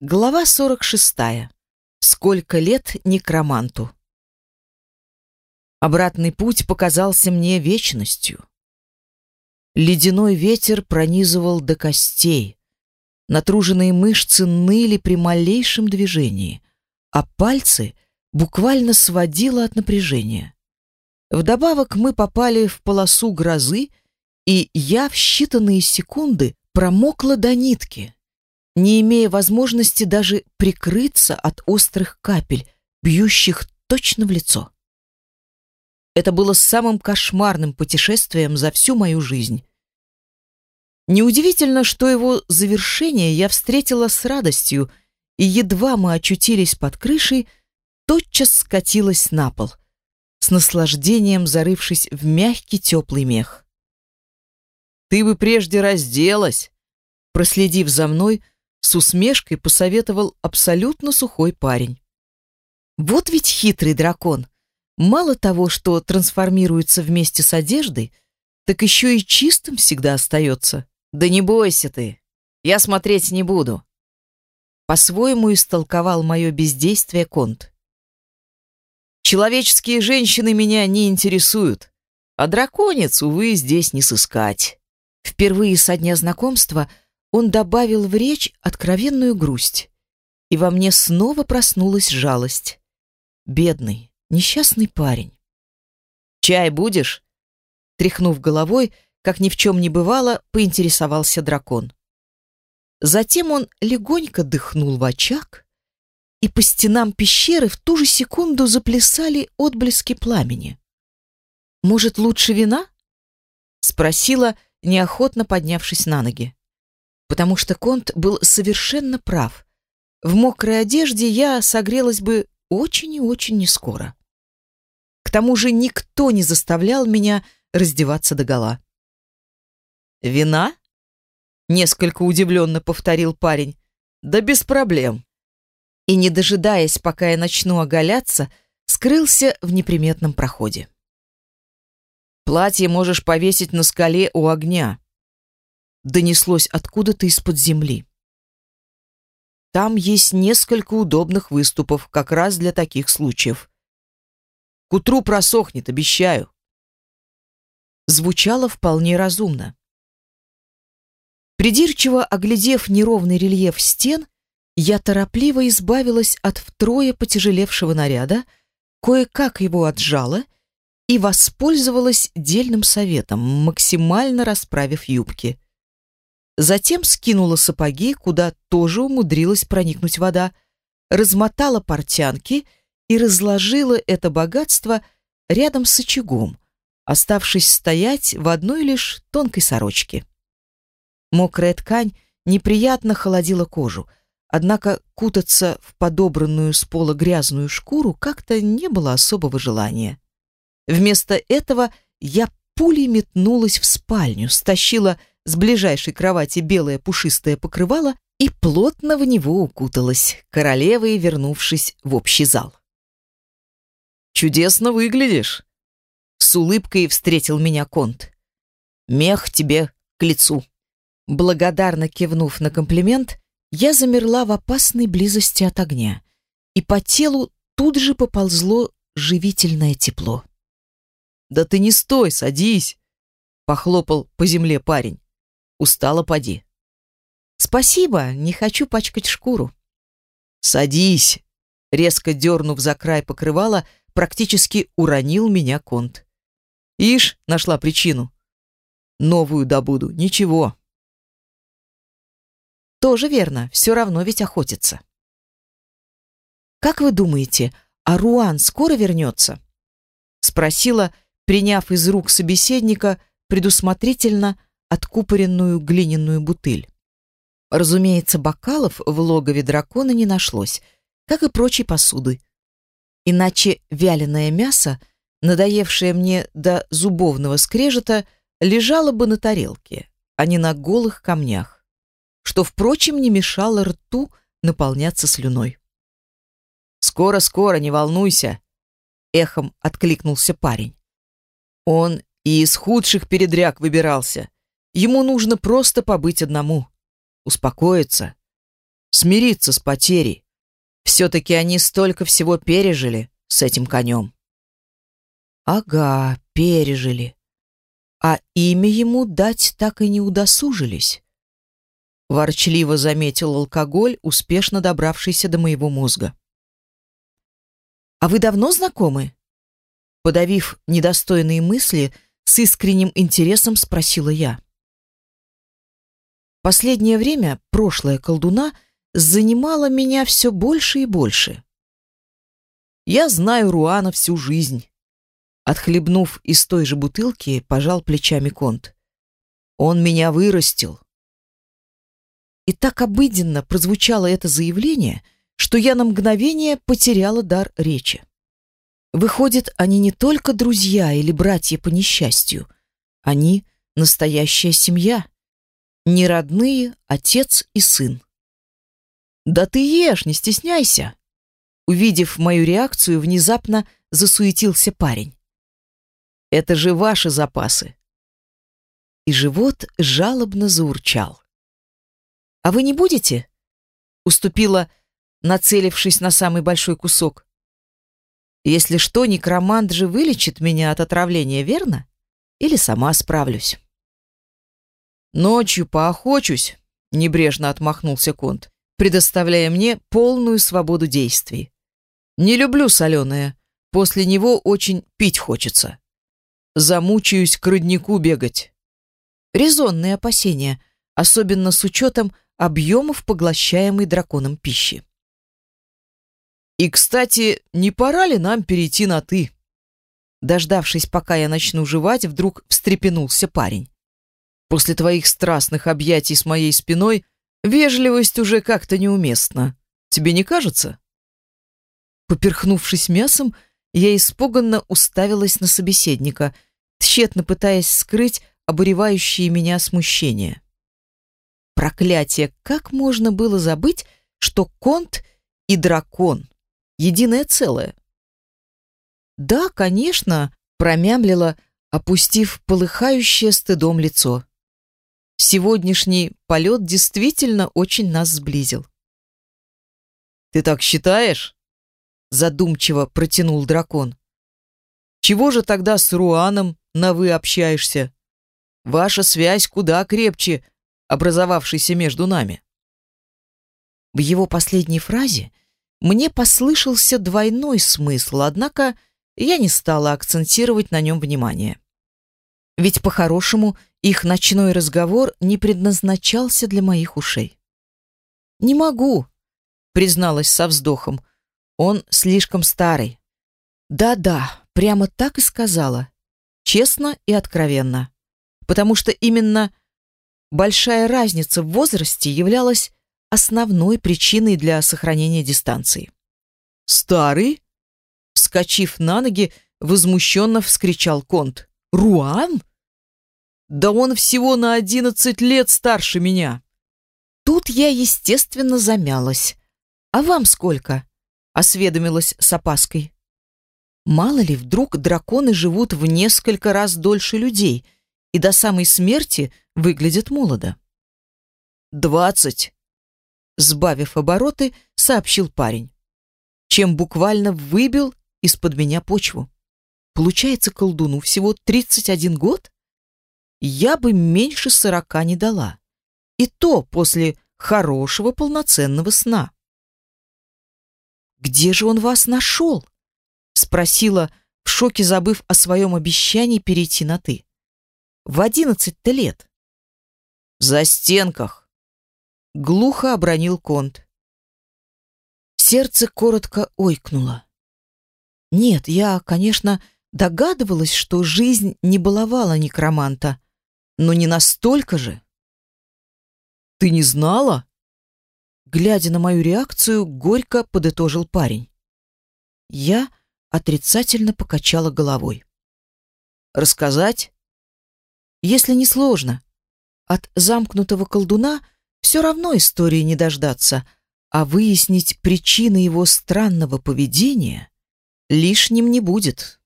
Глава 46. Сколько лет некроманту? Обратный путь показался мне вечностью. Ледяной ветер пронизывал до костей. Натруженные мышцы ныли при малейшем движении, а пальцы буквально сводило от напряжения. Вдобавок мы попали в полосу грозы, и я в считанные секунды промокла до нитки — не имея возможности даже прикрыться от острых капель, бьющих точно в лицо. Это было самым кошмарным путешествием за всю мою жизнь. Неудивительно, что его завершение я встретила с радостью, и едва мы очутились под крышей, тотчас скатилась на пол, с наслаждением зарывшись в мягкий теплый мех. «Ты бы прежде разделась!» Проследив за мной, с усмешкой посоветовал абсолютно сухой парень. Вот ведь хитрый дракон. Мало того, что трансформируется вместе с одеждой, так еще и чистым всегда остается. Да не бойся ты, я смотреть не буду. По-своему истолковал мое бездействие Конт. Человеческие женщины меня не интересуют, а драконец, увы, здесь не сыскать. Впервые со дня знакомства – он добавил в речь откровенную грусть, и во мне снова проснулась жалость. Бедный, несчастный парень. «Чай будешь?» Тряхнув головой, как ни в чем не бывало, поинтересовался дракон. Затем он легонько дыхнул в очаг, и по стенам пещеры в ту же секунду заплясали отблески пламени. «Может, лучше вина?» — спросила, неохотно поднявшись на ноги потому что Конт был совершенно прав. В мокрой одежде я согрелась бы очень и очень нескоро. К тому же никто не заставлял меня раздеваться догола. «Вина?» — несколько удивленно повторил парень. «Да без проблем». И, не дожидаясь, пока я начну оголяться, скрылся в неприметном проходе. «Платье можешь повесить на скале у огня», донеслось откуда-то из-под земли. Там есть несколько удобных выступов, как раз для таких случаев. К утру просохнет, обещаю. Звучало вполне разумно. Придирчиво оглядев неровный рельеф стен, я торопливо избавилась от втрое потяжелевшего наряда, кое-как его отжала и воспользовалась дельным советом, максимально расправив юбки. Затем скинула сапоги, куда тоже умудрилась проникнуть вода, размотала портянки и разложила это богатство рядом с очагом, оставшись стоять в одной лишь тонкой сорочке. Мокрая ткань неприятно холодила кожу, однако кутаться в подобранную с пола грязную шкуру как-то не было особого желания. Вместо этого я пулей метнулась в спальню, стащила с ближайшей кровати белое пушистое покрывало и плотно в него укуталась, королевой вернувшись в общий зал. «Чудесно выглядишь!» С улыбкой встретил меня Конт. «Мех тебе к лицу!» Благодарно кивнув на комплимент, я замерла в опасной близости от огня, и по телу тут же поползло живительное тепло. «Да ты не стой, садись!» — похлопал по земле парень. Устала, поди. Спасибо, не хочу пачкать шкуру. Садись. Резко дернув за край покрывала, практически уронил меня конт. Ишь, нашла причину. Новую добуду, ничего. Тоже верно, все равно ведь охотится. Как вы думаете, а Руан скоро вернется? Спросила, приняв из рук собеседника предусмотрительно откупоренную глиняную бутыль. Разумеется, бокалов в логове дракона не нашлось, как и прочей посуды. Иначе вяленое мясо, надоевшее мне до зубовного скрежета, лежало бы на тарелке, а не на голых камнях, что, впрочем, не мешало рту наполняться слюной. «Скоро-скоро, не волнуйся!» — эхом откликнулся парень. Он и из худших передряг выбирался. Ему нужно просто побыть одному, успокоиться. смириться с потерей. Все-таки они столько всего пережили с этим конем. Ага, пережили. А имя ему дать так и не удосужились. Ворчливо заметил алкоголь, успешно добравшийся до моего мозга. «А вы давно знакомы?» Подавив недостойные мысли, с искренним интересом спросила я. Последнее время прошлое колдуна занимало меня все больше и больше. Я знаю Руана всю жизнь. Отхлебнув из той же бутылки, пожал плечами Конт. Он меня вырастил. И так обыденно прозвучало это заявление, что я на мгновение потеряла дар речи. Выходит, они не только друзья или братья по несчастью, они настоящая семья. Не родные, отец и сын. «Да ты ешь, не стесняйся!» Увидев мою реакцию, внезапно засуетился парень. «Это же ваши запасы!» И живот жалобно заурчал. «А вы не будете?» Уступила, нацелившись на самый большой кусок. «Если что, некромант же вылечит меня от отравления, верно? Или сама справлюсь?» «Ночью поохочусь», — небрежно отмахнулся Конт, предоставляя мне полную свободу действий. «Не люблю соленое. После него очень пить хочется. Замучаюсь к роднику бегать». Резонные опасения, особенно с учетом объемов поглощаемой драконом пищи. «И, кстати, не пора ли нам перейти на «ты»?» Дождавшись, пока я начну жевать, вдруг встрепенулся парень. После твоих страстных объятий с моей спиной вежливость уже как-то неуместна. Тебе не кажется? Поперхнувшись мясом, я испуганно уставилась на собеседника, тщетно пытаясь скрыть обуревающее меня смущение. Проклятие, как можно было забыть, что конт и дракон — единое целое? Да, конечно, промямлила, опустив полыхающее стыдом лицо. Сегодняшний полет действительно очень нас сблизил. «Ты так считаешь?» Задумчиво протянул дракон. «Чего же тогда с Руаном на «вы» общаешься? Ваша связь куда крепче, образовавшейся между нами». В его последней фразе мне послышался двойной смысл, однако я не стала акцентировать на нем внимание. Ведь по-хорошему их ночной разговор не предназначался для моих ушей. «Не могу», — призналась со вздохом. «Он слишком старый». «Да-да, прямо так и сказала. Честно и откровенно. Потому что именно большая разница в возрасте являлась основной причиной для сохранения дистанции. «Старый?» Вскочив на ноги, возмущенно вскричал Конт. «Руан?» Да он всего на одиннадцать лет старше меня. Тут я, естественно, замялась. А вам сколько? Осведомилась с опаской. Мало ли, вдруг драконы живут в несколько раз дольше людей и до самой смерти выглядят молодо. «Двадцать!» Сбавив обороты, сообщил парень, чем буквально выбил из-под меня почву. Получается, колдуну всего тридцать один год? Я бы меньше сорока не дала. И то после хорошего полноценного сна. «Где же он вас нашел?» — спросила, в шоке забыв о своем обещании перейти на «ты». «В одиннадцать-то лет». «В застенках», — глухо обронил Конт. Сердце коротко ойкнуло. Нет, я, конечно, догадывалась, что жизнь не баловала некроманта, но не настолько же. Ты не знала? Глядя на мою реакцию, горько подытожил парень. Я отрицательно покачала головой. Рассказать? Если не сложно. От замкнутого колдуна все равно истории не дождаться, а выяснить причины его странного поведения лишним не будет.